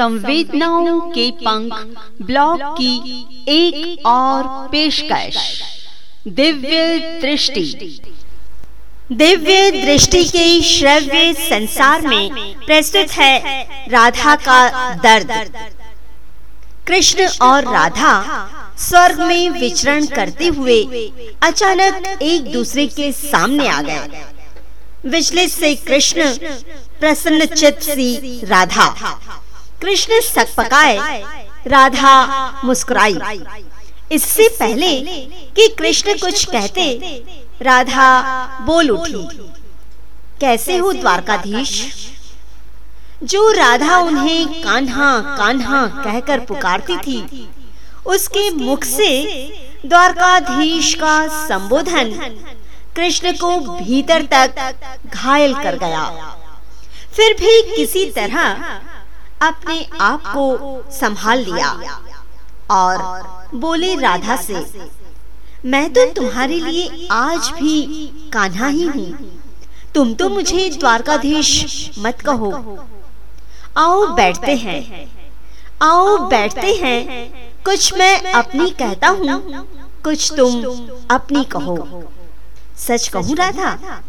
संवेदनाओं के पंख ब्लॉग की एक और पेशकश। दिव्य दृष्टि। दिव्य दृष्टि के श्रव्य संसार में प्रस्तुत है राधा का दर्द। कृष्ण और राधा स्वर्ग में विचरण करते हुए अचानक एक दूसरे के सामने आ गए। विचलित से कृष्ण प्रसन्न चित्त सी राधा। कृष्ण सकपकाए। राधा मुस्कुराई। इससे पहले कि कृष्ण कुछ कहते, राधा बोल उठी। कैसे हो द्वारकाधीश? जो राधा उन्हें कान्हा कान्हा कहकर पुकारती थी, उसके मुख से द्वारकाधीश का संबोधन कृष्ण को भीतर तक घायल कर गया। फिर भी किसी तरह अपने आप को संभाल लिया और बोले, राधा से, मैं तो तुम्हारे लिए आज भी कान्हा ही हूँ। तुम तो मुझे द्वारकाधीश मत कहो। आओ, बैठते हैं। आओ, बैठते हैं। कुछ मैं अपनी कहता हूँ, कुछ तुम अपनी कहो। सच कहूँ, राधा,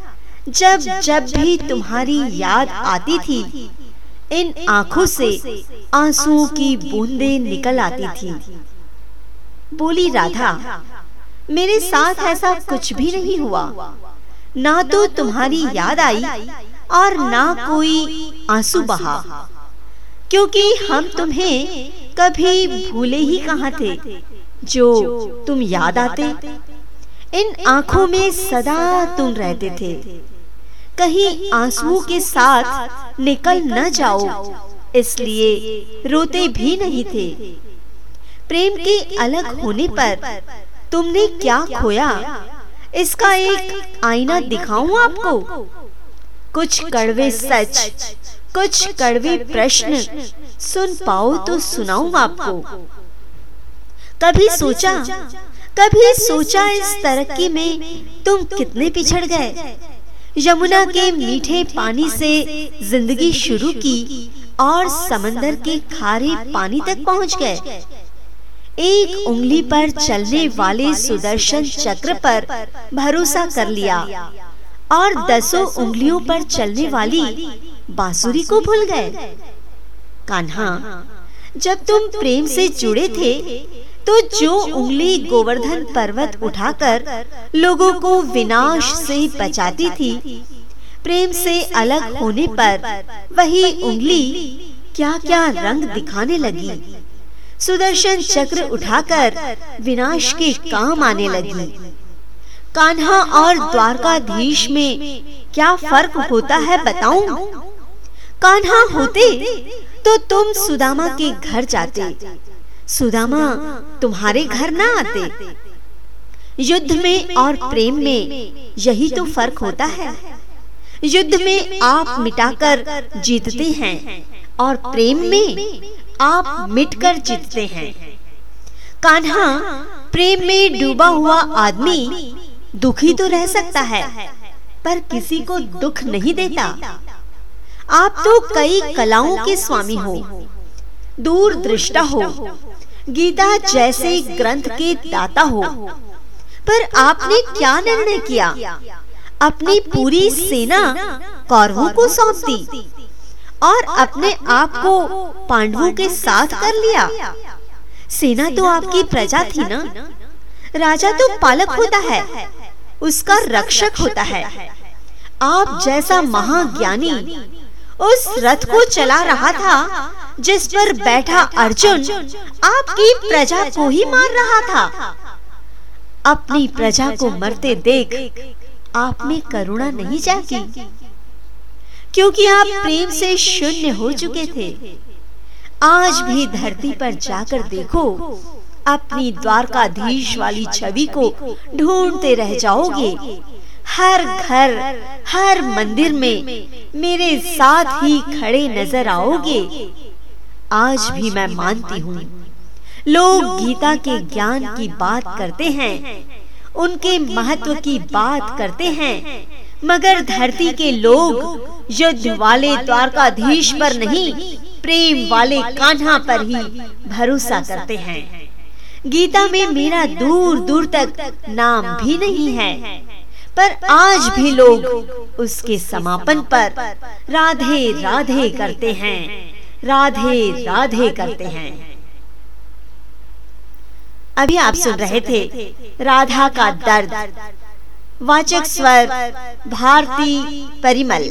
जब जब भी तुम्हारी याद आती थी इन आँखों से आंसुओं की बूंदें निकल आती थी। बोली, राधा, मेरे साथ ऐसा कुछ भी नहीं हुआ। ना तो तुम्हारी याद आई और ना कोई आँसू बहा, क्योंकि हम तुम्हें कभी भूले ही कहा थे, जो तुम याद आते। इन आँखों में सदा तुम रहते थे। कहीं आंसुओं के साथ निकल न जाओ, इसलिए रोते भी नहीं थे। प्रेम के अलग होने पर तुमने क्या खोया? इसका एक आईना दिखाऊँ आपको? कुछ कड़वे सच, कुछ कड़वे प्रश्न सुन पाओ तो सुनाऊं आपको। कभी सोचा कभी सोचा इस तरक्की में तुम कितने पिछड़ गए? यमुना के मीठे पानी से ज़िंदगी शुरू की और समंदर के खारे पानी तक पहुँच गए। एक उंगली पर चलने वाले सुदर्शन चक्र पर भरोसा कर लिया। और दसों उंगलियों पर चलने वाली बांसुरी को भूल गए। कान्हा जब तुम प्रेम से जुड़े थे तो जो उंगली गोवर्धन पर्वत उठाकर लोगों को विनाश से बचाती थी, प्रेम से अलग होने पर वही उंगली क्या क्या रंग दिखाने लगी। सुदर्शन चक्र उठाकर विनाश के काम आने लगी। कान्हा और द्वारकाधीश में क्या फ़र्क होता है बताऊँ? कान्हा होते तो तुम सुदामा के घर जाते। सुदामा, तुम्हारे घर ना आते। युद्ध में और प्रेम में यही तो फ़र्क होता है। युद्ध में आप मिटाकर जीतते हैं और प्रेम में आप मिटकर जीतते हैं। कान्हा, प्रेम में डूबा हुआ आदमी दुखी तो रह सकता है, पर किसी को दुख नहीं देता। आप तो कई कलाओं के स्वामी हो दूर दृष्टा हो। गीता जैसे ग्रंथ के दाता हो। पर आपने क्या निर्णय किया? अपनी पूरी सेना कौरवों को सौंप दी और अपने आप को पांडवों के साथ कर लिया। सेना तो आपकी प्रजा थी ना? राजा तो पालक होता है, उसका रक्षक होता है। आप जैसा महाज्ञानी उस रथ को चला रहा था जिस पर बैठा अर्जुन आपकी प्रजा को ही मार रहा था। अपनी प्रजा को मरते देख आप में करुणा नहीं जागी, क्योंकि आप प्रेम से शून्य हो चुके थे। आज भी धरती पर जाकर देखो, अपनी द्वारकाधीश वाली छवि को ढूंढते रह जाओगे। हर घर, हर मंदिर में मेरे साथ ही खड़े नज़र आओगे। आज भी मैं मानती हूँ। लोग गीता के ज्ञान की बात करते हैं। उनके महत्व की बात करते हैं। मगर धरती के लोग युद्ध वाले द्वारकाधीश पर नहीं, प्रेम वाले कान्हा पर ही भरोसा करते हैं। गीता में मेरा दूर दूर तक नाम भी नहीं है। पर आज भी लोग उसके समापन पर राधे राधे करते हैं। राधे राधे करते हैं। अभी आप सुन रहे थे राधा का दर्द। वाचक स्वर, भारती परिमल।